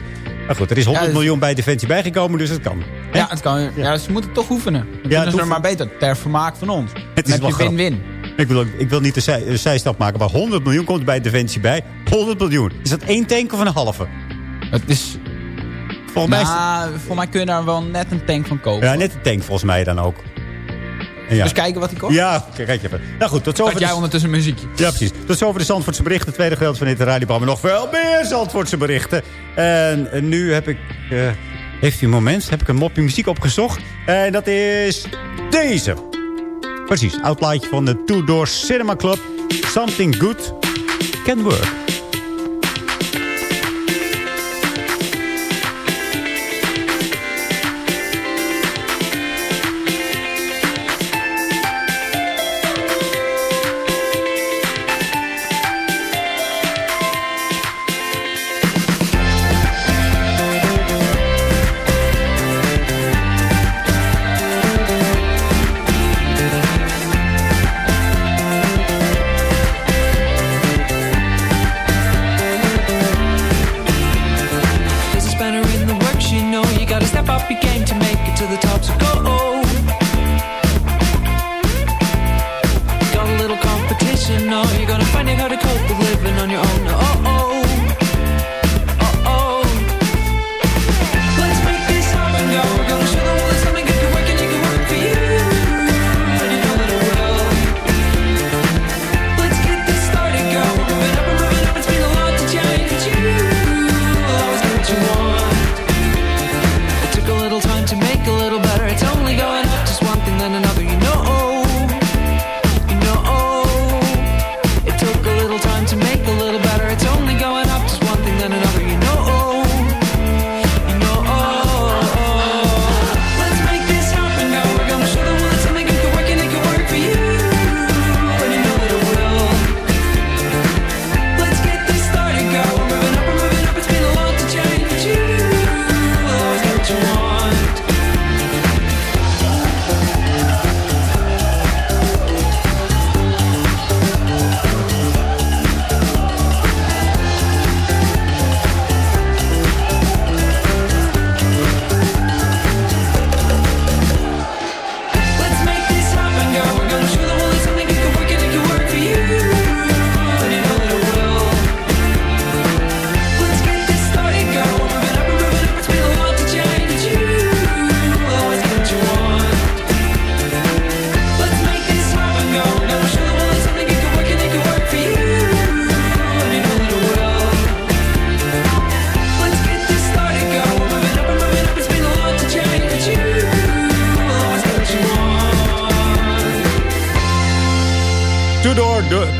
Maar goed, er is 100 Ja, dus- miljoen bij Defensie bijgekomen, dus het kan. Ja, het kan, ja, ze moeten toch oefenen. Dan Ja, kunnen het ze er maar beter ter vermaak van ons. Het is heb grappig. win-win. Ik wil, ik wil niet de zij, de zijstap maken, maar 100 miljoen komt er bij Defensie bij. 100 miljoen. Is dat één tank of een halve? Het is... Volgens mij Nou, volgens mij kun je daar wel net een tank van kopen. Ja, net een tank volgens mij dan ook. Ja. Dus kijken wat die kost. Ja, kijk even. Nou goed, tot zover. Jij de- ondertussen muziekje. Ja, precies. Tot zover de Zandvoortse berichten. Het tweede gedeelte van dit radioprogramma. Nog veel meer Zandvoortse berichten. En nu heb ik... eh, heeft u een moment? Heb ik een mopje muziek opgezocht. En dat is deze. Precies, oud plaatje van de Two Door Cinema Club. Something Good Can Work.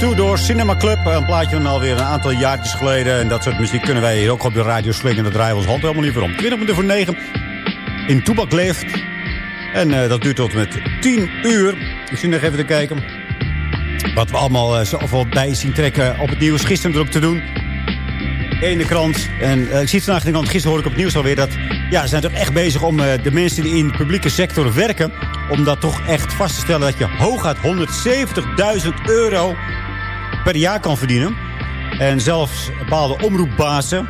Door Cinema Club. Een plaatje van alweer een aantal jaartjes geleden. En dat soort muziek kunnen wij hier ook op de radio slingen. Dat draaien we ons hand helemaal niet voor om. 20 minuten voor 9. In Toebak leeft. En eh, dat duurt tot met 10 uur. Ik zit nog even te kijken. Wat we allemaal eh, zoveel bij zien trekken op het nieuws. Gisteren er ook te doen. In de krant. En eh, ik zie het vandaag in de krant. Gisteren hoorde ik op het nieuws alweer dat... Ja, ze zijn toch echt bezig om de mensen die in de publieke sector werken... om dat toch echt vast te stellen dat je hooguit 170.000 euro per jaar kan verdienen. En zelfs bepaalde omroepbazen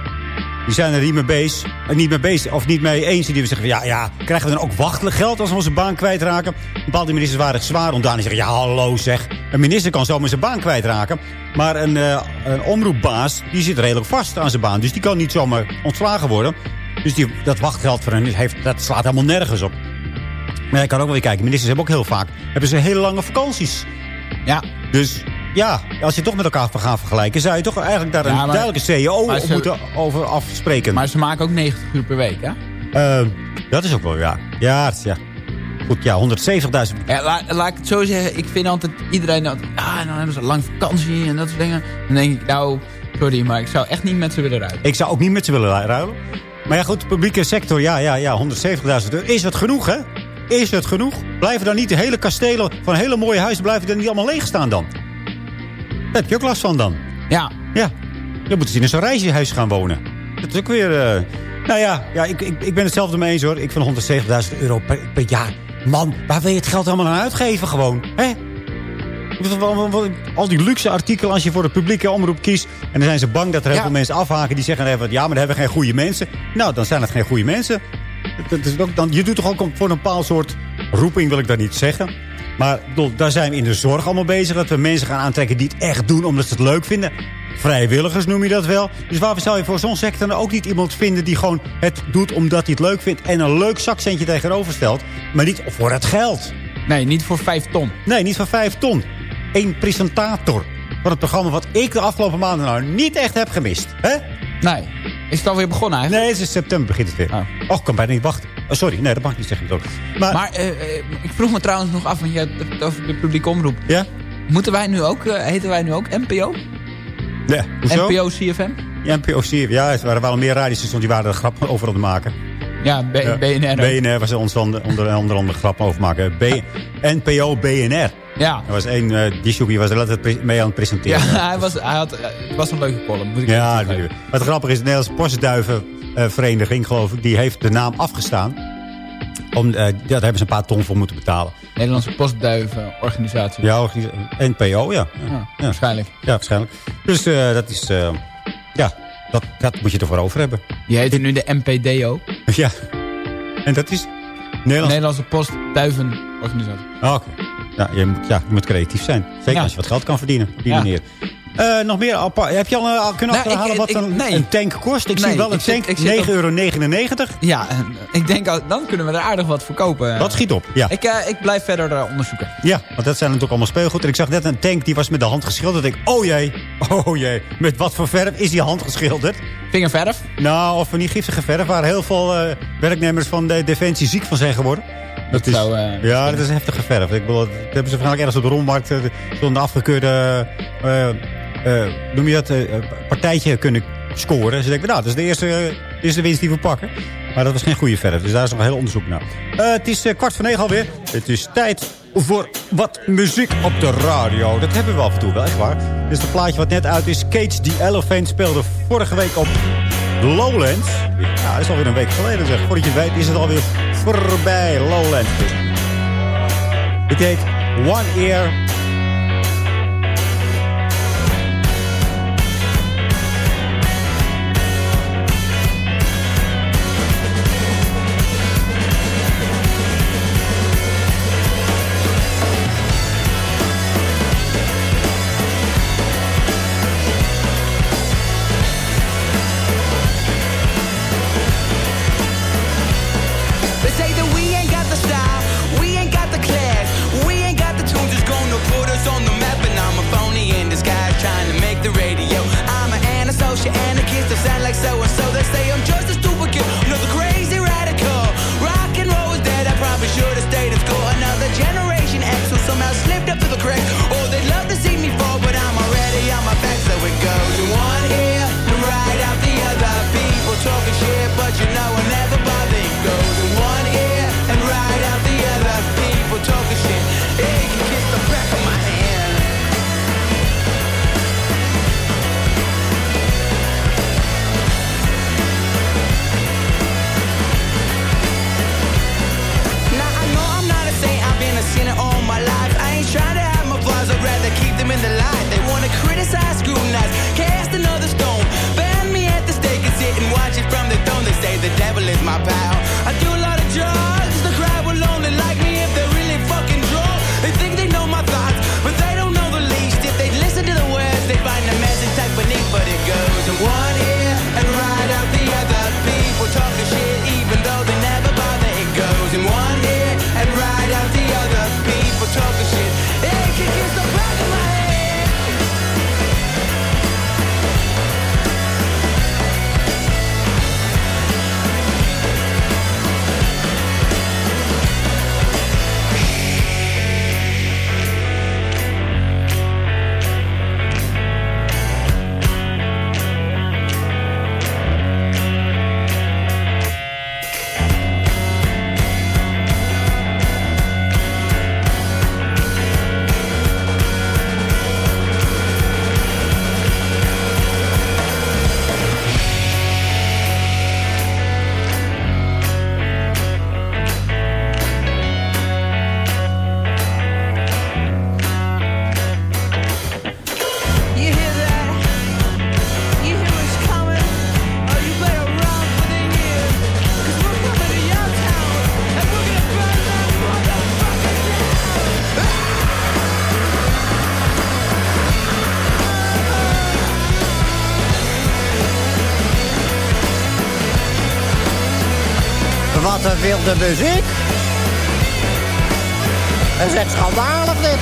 die zijn er niet mee bezig, eh, niet mee bezig of niet mee eens. Die zeggen van, ja, ja, krijgen we dan ook wachtgeld als we onze baan kwijtraken? Bepaalde ministers waren zwaar ontdaan. Die zeggen, ja, hallo zeg. Een minister kan zomaar zijn baan kwijtraken. Maar een, eh, een omroepbaas, die zit redelijk vast aan zijn baan. Dus die kan niet zomaar ontslagen worden. Dus die, dat wachtgeld voor hen heeft, dat slaat helemaal nergens op. Maar je kan ook wel weer kijken. Ministers hebben ook heel vaak hebben ze hele lange vakanties. Ja. Dus ja, als je toch met elkaar gaat vergelijken... zou je toch eigenlijk daar een Ja, maar- duidelijke CEO ze- moeten over afspreken. Maar ze maken ook 90 uur per week, hè? Eh, dat is ook wel, ja. Ja, ja. Goed, ja, 170.000. Ja, la- laat ik het zo zeggen. Ik vind altijd iedereen... Dat, ja, en dan hebben ze een lang vakantie en dat soort dingen. Dan denk ik, nou, sorry, maar ik zou echt niet met ze willen rijden. Ik zou ook niet met ze willen ru- ruilen. Maar ja, goed, de publieke sector, ja, ja, ja, 170.000 euro. Is het genoeg, hè? Is het genoeg? Blijven dan niet de hele kastelen van hele mooie huizen... blijven er niet allemaal leeg staan dan? Daar heb je ook last van dan. Ja. Ja. Dan moeten ze in zo'n reisjehuis gaan wonen. Dat is ook weer... eh, nou ja, ja ik, ik, ik ben het zelf ermee eens, hoor. Ik vind 170.000 euro per, per jaar... Man, waar wil je het geld allemaal aan uitgeven gewoon? Hè? Al die luxe artikelen als je voor de publieke omroep kiest. En dan zijn ze bang dat er heel Ja. veel mensen afhaken. Die zeggen even, ja, maar dan hebben we geen goede mensen. Nou, dan zijn het geen goede mensen. Dat is ook dan, je doet toch ook voor een bepaald soort roeping, wil ik dat niet zeggen. Maar bedoel, daar zijn we in de zorg allemaal bezig. Dat we mensen gaan aantrekken die het echt doen omdat ze het leuk vinden. Vrijwilligers noem je dat wel. Dus waarom zou je voor zo'n sector nou ook niet iemand vinden... die gewoon het doet omdat hij het leuk vindt... en een leuk zakcentje tegenover stelt. Maar niet voor het geld. Nee, niet voor 5 ton. Nee, niet voor vijf ton. Eén presentator van het programma wat ik de afgelopen maanden nou niet echt heb gemist. Hè? Nee. Is het alweer begonnen eigenlijk? Nee, het is september begint het weer. Oh, ik kan bijna niet wachten. Oh, sorry, nee, dat mag ik niet zeggen. Maar, Maar eh, eh, ik vroeg me trouwens nog af, want je had het over de publieke omroep. Ja? Moeten wij nu ook, eh, heten wij nu ook NPO? ja, hoezo? NPO CFM? Ja, NPO CFM. Ja, er waren wel meer radiostations die waren er grappen over aan het maken. Ja, B- BNR. BNR was er ons onder, onder, onder andere grappen over maken. B, NPO BNR. Ja. Er was één, uh, die was er pre- mee aan het presenteren. Ja, hij was, hij had, het was een leuke column. Moet ik Ja, eerlijk dat zeggen. weet ik. Wat grappig is, de Nederlandse Postduivenvereniging, geloof ik, die heeft de naam afgestaan. Om, eh, daar hebben ze een paar ton voor moeten betalen. Nederlandse postduivenorganisatie. Ja, NPO, ja. Ja, waarschijnlijk. Ja, waarschijnlijk. Dus eh, dat is, eh, ja, dat, dat moet je ervoor over hebben. Die heet nu de NPDO. Ja. En dat is Nederlands... Nederlandse postduivenorganisatie. Oké. Ja, je moet, ja, je moet creatief zijn. Zeker Ja. als je wat geld kan verdienen op die Ja. manier. Eh, nog meer apart. Heb je al eh, kunnen Nou, achterhalen ik- wat ik- een, nee. een tank kost? Ik Nee, zie wel een tank, ik zit op- 9,99 euro. Ja, en ik denk, dan kunnen we er aardig wat voor kopen. Dat schiet op, ja. Ik, eh, ik blijf verder eh, onderzoeken. Ja, want dat zijn natuurlijk allemaal speelgoed. En ik zag net een tank die was met de hand geschilderd. Ik denk, oh jee, oh jee. Met wat voor verf is die hand geschilderd? Vingerverf? Nou, of van die giftige verf. Waar heel veel eh, werknemers van de Defensie ziek van zijn geworden. Dat is, zou, eh, ja, dat is heftige verf. Ik bedoel, dat hebben ze waarschijnlijk ergens op de rondmarkt... eh, zo'n afgekeurde... eh, eh, noem je dat? eh, partijtje kunnen scoren. Ze denken, nou, dat is de eerste, eh, eerste winst die we pakken. Maar dat was geen goede verf. Dus daar is nog heel onderzoek naar. Eh, het is eh, kwart voor negen alweer. Het is tijd voor wat muziek op de radio. Dat hebben we af en toe wel, echt waar. Dit is het plaatje wat net uit is. Cage the Elephant speelde vorige week op Lowlands. Ja, dat is alweer een week geleden zeg. Voordat je het weet is het alweer voorbij Lowlands. Dit heet One Ear wilde muziek. Dat is echt schandalig dit.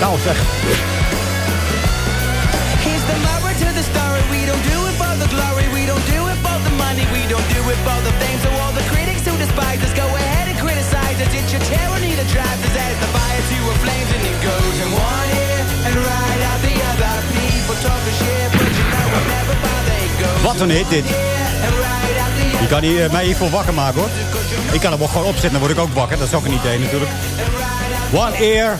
Nou zeg. Here's the moral to the story. We don't do it for the glory. We don't do it for the money. We don't do it for the fame. So all the critics who despise us, go ahead and criticize us. It's your tyranny that drives us as the fire to a flames. And it goes in one ear and right out the other. People talking shit, but you know we'll never. It goes Wat een hit dit. Je kan hier, eh, mij hiervoor wakker maken hoor. Ik kan hem ook gewoon opzetten, dan word ik ook wakker. Dat is ook een idee natuurlijk. One ear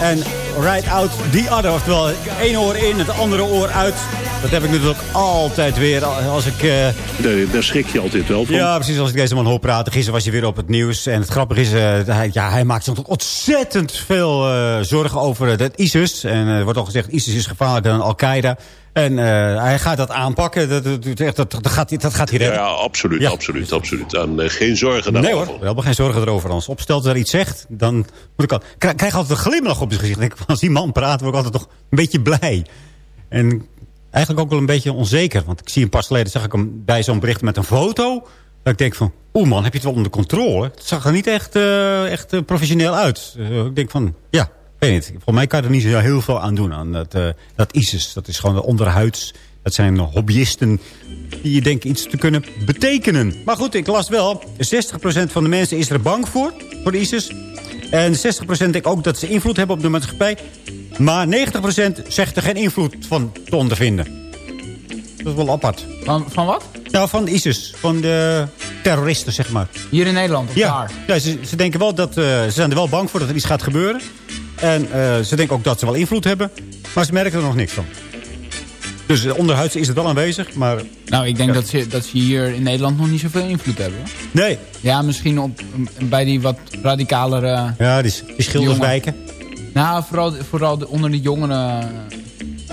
en right out the other. Oftewel, één oor in, het andere oor uit. Dat heb ik natuurlijk altijd weer als ik... eh, Daar, daar schrik je altijd wel van. ja, precies. Als ik deze man hoor praten. Gisteren was hij weer op het nieuws. En het grappige is, eh, hij, ja, hij maakt zich ontzettend veel zorgen over het ISIS. En er wordt al gezegd, ISIS is gevaarlijker dan Al-Qaeda. En eh, hij gaat dat aanpakken. Dat, dat, dat, gaat, dat gaat hij Ja, absoluut, absoluut, absoluut. En eh, geen zorgen Nee daarover. hoor, we hebben geen zorgen erover. Als opstelt er iets zegt, dan moet ik al... Krijg, krijg altijd een glimlach op je gezicht. Als die man praat, word ik altijd toch een beetje blij. En eigenlijk ook wel een beetje onzeker. Want ik zie een pas geleden, zag ik hem bij zo'n bericht met een foto. Dat ik denk van, oeh man, heb je het wel onder controle? Het zag er niet echt, eh, echt professioneel uit. Ik denk van, ja, weet niet. Volgens mij kan je er niet zo heel veel aan doen. Aan dat, eh, dat ISIS, dat is gewoon onderhuids... Dat zijn hobbyisten die je denken iets te kunnen betekenen. Maar goed, ik las wel. 60% van de mensen is er bang voor, voor de ISIS. En 60% denkt ook dat ze invloed hebben op de maatschappij. Maar 90% zegt er geen invloed van te ondervinden. Dat is wel apart. Van, van wat? Nou, van ISIS. Van de terroristen, zeg maar. Hier in Nederland, of Ja, daar? ja ze, ze denken wel dat... eh, ze zijn er wel bang voor dat er iets gaat gebeuren. En eh, ze denken ook dat ze wel invloed hebben. Maar ze merken er nog niks van. Dus eh, onderhuids is het wel aanwezig, maar... Nou, ik denk dat, ze, dat ze hier in Nederland nog niet zoveel invloed hebben. Nee. Ja, misschien op, bij die wat radicalere... Ja, die, die schilderswijken. Nou, vooral, vooral de- onder de jongeren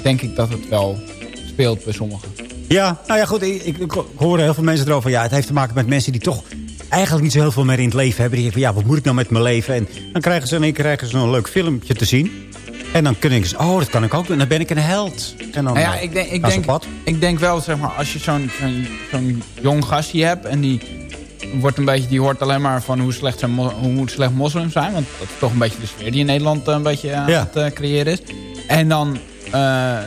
denk ik dat het wel speelt bij sommigen. Ja, nou ja, goed. Ik, ik, ik hoor heel veel mensen erover. Ja, het heeft te maken met mensen die toch eigenlijk niet zo heel veel meer in het leven hebben. Die van, ja, wat moet ik nou met mijn leven? En dan krijgen ze in één keer krijgen ze een leuk filmpje te zien. En dan kunnen ze, oh, dat kan ik ook doen. Dan ben ik een held. En dan Nou ja, eh, ik denk, ik, denk, op pad. ik denk wel, zeg maar, als je zo'n zo'n zo'n jong gastje hebt... en die wordt een beetje, die hoort alleen maar van hoe slecht, zijn, hoe slecht moslims zijn. Want dat is toch een beetje de sfeer die in Nederland eh, een beetje aan Ja. het eh, creëren is. En dan eh,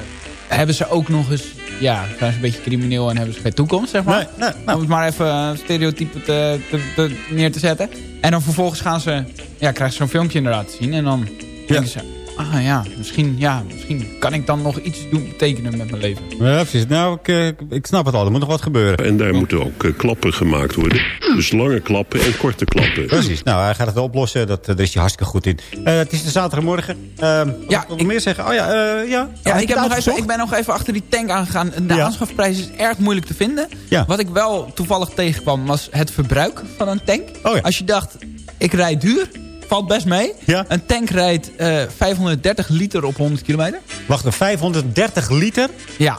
hebben ze ook nog eens... Ja, zijn ze een beetje crimineel en hebben ze geen toekomst, zeg maar. Om het maar even stereotypen te, te, te- neer te zetten. En dan vervolgens gaan ze, ja, krijgen ze zo'n filmpje inderdaad te zien. En dan denken ze, ah ja misschien, ja, misschien kan ik dan nog iets doen, betekenen met mijn leven. Ja, precies. Nou, ik, eh, ik snap het al. Er moet nog wat gebeuren. En daar moeten ook eh, klappen gemaakt worden. Dus lange klappen en korte klappen. Precies. Nou, hij gaat het wel oplossen. Dat, eh, daar is hij hartstikke goed in. Eh, het is de zaterdagmorgen. Ehm ja, ik wil meer zeggen. Oh ja, eh, ja. Ja, Heb ik, je heb nog even, ik ben nog even achter die tank aangegaan. De aanschafprijs is erg moeilijk te vinden. Ja. Wat ik wel toevallig tegenkwam was het verbruik van een tank. Oh Als je dacht, ik rijd duur, valt best mee. Een tank rijdt eh, 530 liter op 100 kilometer. Wacht, een 530 liter? Ja.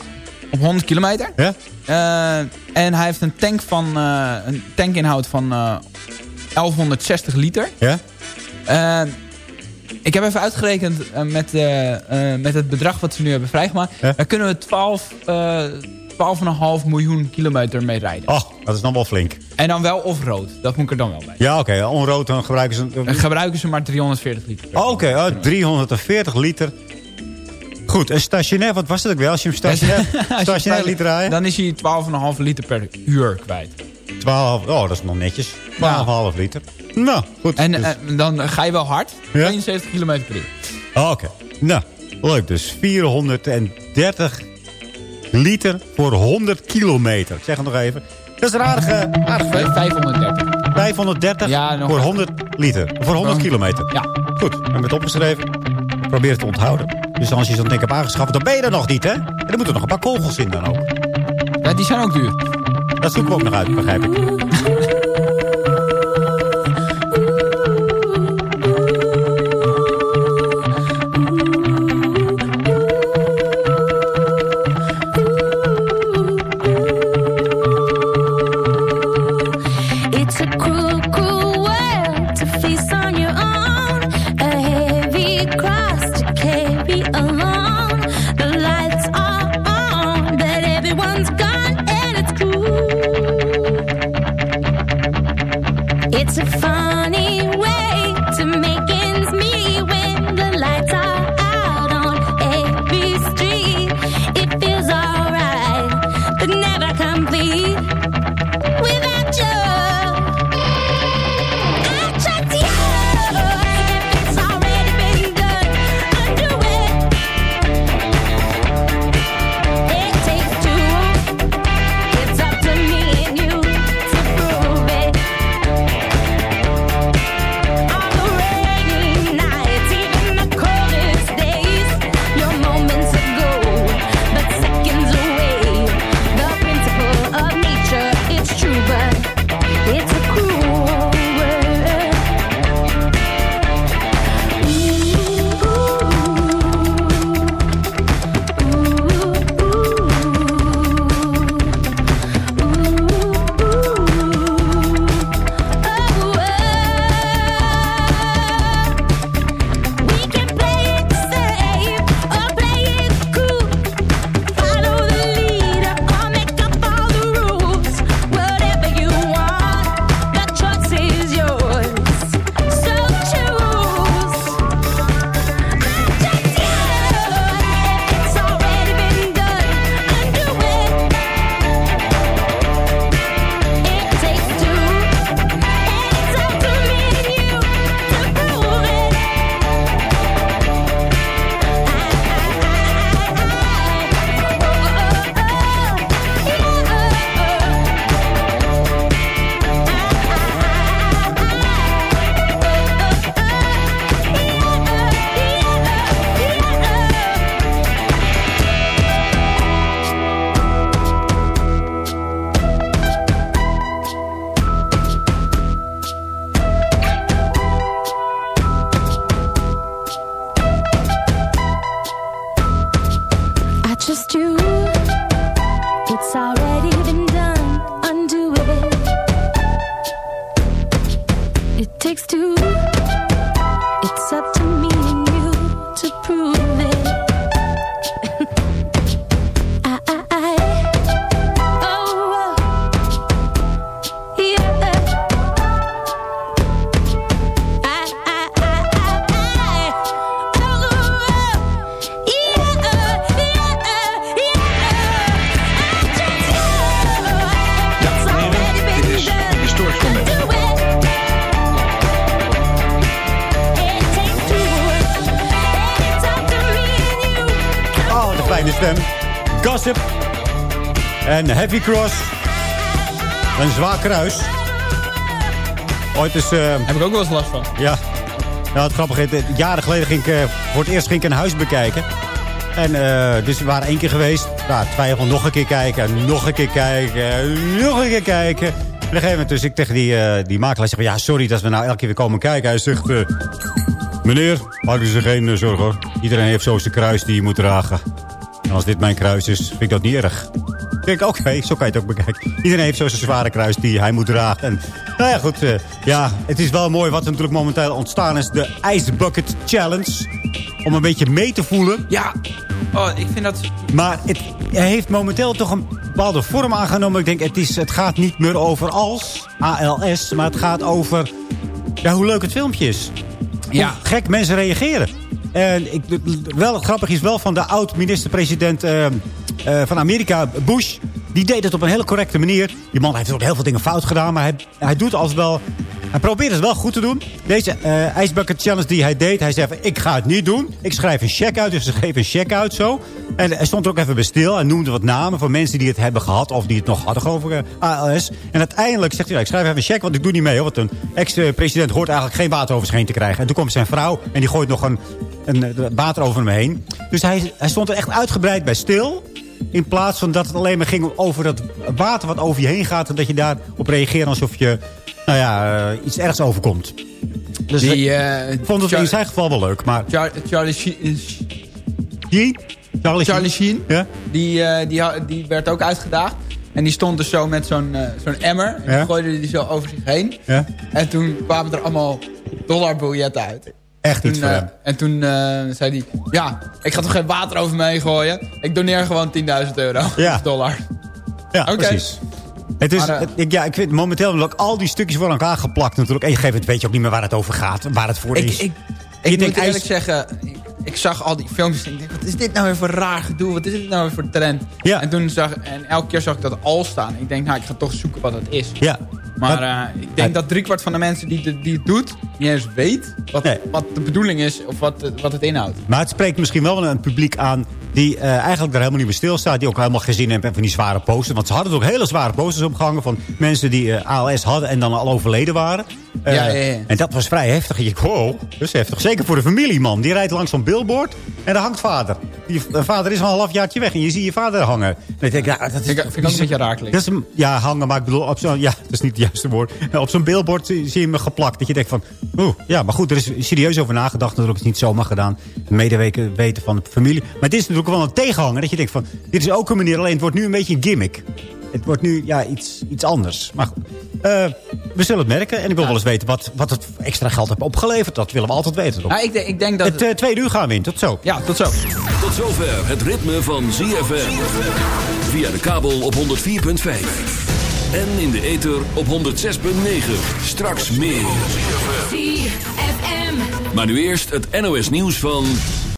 Op 100 kilometer. Ja? Eh, en hij heeft een tank van eh, een tankinhoud van eh 1160 liter. Ja? Eh, ik heb even uitgerekend eh, met, eh, eh, met het bedrag wat ze nu hebben vrijgemaakt. Daar kunnen we 12, eh 12,5 miljoen kilometer mee rijden. Oh, dat is dan wel flink. En dan wel off-road. Dat moet ik er dan wel bij. Ja, oké. Onrood, dan gebruiken ze... Dan gebruiken ze maar 340 liter. Oh, Oké, oh, 340 liter. Goed, en stationair, wat was het ook wel? Als je hem stationair, stationair liet draaien? Dan is hij 12,5 liter per uur kwijt. 12, oh, dat is nog netjes. 12,5 liter. Nou, goed. En dus- eh, dan ga je wel hard. Ja? 72 km per uur. Oh, Oké, nou, leuk. Dus 430 liter voor 100 kilometer. Ik zeg het nog even. Dat is een aardige, aardig veel. 530. 530 Ja, nog voor even. 100 liter. Voor 100 Oh. kilometer. Ja. Goed, we hebben het opgeschreven. Probeer het te onthouden. Dus als je zo'n ding hebt aangeschaft, dan ben je er nog niet, hè? En er moeten nog een paar kogels in dan ook. Ja, die zijn ook duur. Dat zoeken we ook nog uit, begrijp ik. Gossip. En Heavy Cross. Een zwaar kruis. Ooit is... Heb ik ook wel eens last van. Ja. Nou, het grappige is, eh, jaren geleden ging ik... eh, voor het eerst ging ik een huis bekijken. En eh, dus we waren één keer geweest. Nou, twijfel nog een keer kijken. en Nog een keer kijken. en Nog een keer kijken. En op een gegeven moment dus ik tegen die, eh, die makelaar zeg... Ja, sorry dat we nou elke keer weer komen kijken. Hij zegt... eh, Meneer, maak u zich geen eh, zorgen hoor. Iedereen heeft zo zijn kruis die je moet dragen. Als dit mijn kruis is, vind ik dat niet erg. Ik denk, oké, zo kan je het ook bekijken. Iedereen heeft zo zijn zware kruis die hij moet dragen. En, nou ja, goed. eh, ja, het is wel mooi wat er natuurlijk momenteel ontstaan is. De Ice Bucket Challenge. Om een beetje mee te voelen. Ja, oh, ik vind dat... Maar het hij heeft momenteel toch een bepaalde vorm aangenomen. Ik denk, het, is, het gaat niet meer over als, ALS, maar het gaat over ja, hoe leuk het filmpje is. Ja. Hoe gek mensen reageren. En ik, wel, het grappige is wel van de oud-minister-president eh, eh, van Amerika, Bush. Die deed het op een hele correcte manier. Die man heeft ook heel veel dingen fout gedaan. Maar hij, hij doet alles wel... Hij probeert het wel goed te doen. Deze eh Ice Bucket Challenge die hij deed. Hij zei van, ik ga het niet doen. Ik schrijf een check uit. Dus ze geven een check uit zo. En hij stond er ook even bij stil. En noemde wat namen van mensen die het hebben gehad. Of die het nog hadden over eh, ALS. En uiteindelijk zegt hij, ik schrijf even een check. Want ik doe niet mee. Hoor, want een ex-president hoort eigenlijk geen water over zich heen te krijgen. En toen komt zijn vrouw. En die gooit nog een, een, eh, water over hem heen. Dus hij, hij stond er echt uitgebreid bij stil. In plaats van dat het alleen maar ging over dat water wat over je heen gaat. En dat je daarop reageert alsof je nou ja, eh, iets ergs overkomt. Dus Die, ik eh, vond het Char- in zijn geval wel leuk. Maar Char- Charlie Sheen... die? Charlie, Charlie Sheen, Ja? die, eh, die, die werd ook uitgedaagd. En die stond dus zo met zo'n eh, zo'n emmer. En Ja. die gooide die zo over zich heen. Ja? En toen kwamen er allemaal dollarbiljetten uit. Echt voor eh, hem. en toen eh, zei hij... Ja, ik ga toch geen water over me heen gooien? Ik doneer gewoon 10.000 euro. Ja. Dollar. Ja, precies. Het is, Maar, eh, het- ik, ja, ik vind momenteel ook al die stukjes worden aan elkaar geplakt natuurlijk. En je geeft het weet je ook niet meer waar het over gaat. Waar het voor Ik, is. ik, ik denkt, moet eerlijk zeggen... Ik, ik zag al die filmpjes en ik denk... Wat is dit nou weer voor raar gedoe? Wat is dit nou weer voor trend? Ja. En, toen zag, en elke keer zag ik dat al staan. Ik denk, nou, ik ga toch zoeken wat het is. Ja. Maar eh, ik denk dat driekwart van de mensen die, de- die het doet... niet eens weet wat, Nee. wat de bedoeling is of wat, wat het inhoudt. Maar het spreekt misschien wel een publiek aan die eh, eigenlijk daar helemaal niet meer stilstaat. Die ook helemaal geen zin hebben van die zware posters. Want ze hadden ook hele zware posters opgehangen van mensen die eh, ALS hadden en dan al overleden waren. Eh, Ja, ja, ja. En dat was vrij heftig. Je, wow, dat is heftig. Zeker voor de familie, man. Die rijdt langs zo'n billboard en daar hangt vader. Die eh, vader is al een halfjaartje weg en je ziet je vader hangen. En ik denk, ja, dat is, ik, vind ik ook een beetje dat is een, ja, hangen, maar ik bedoel, op zo'n, ja, dat is niet het juiste woord. Op zo'n billboard zie zie je hem geplakt. Dat je denkt van, oeh, ja, maar goed, er is serieus over nagedacht. Natuurlijk is het niet zomaar gedaan. Medeweken weten van de familie. Maar het is natuurlijk wel een tegenhanger. Dat je denkt van, dit is ook een manier, alleen het wordt nu een beetje een gimmick. Het wordt nu, ja, iets, iets anders. Maar goed, eh, we zullen het merken. En ik wil wel eens weten wat, wat het extra geld heeft opgeleverd. Dat willen we altijd weten. toch? Nou, ik, denk, ik denk dat... Het eh, tweede uur gaan we in. Tot zo. ja, tot zo. Tot zover het ritme van ZFM. Via de kabel op 104.5. En in de ether op 106.9. Straks meer. ZFM. Maar nu eerst het NOS nieuws van...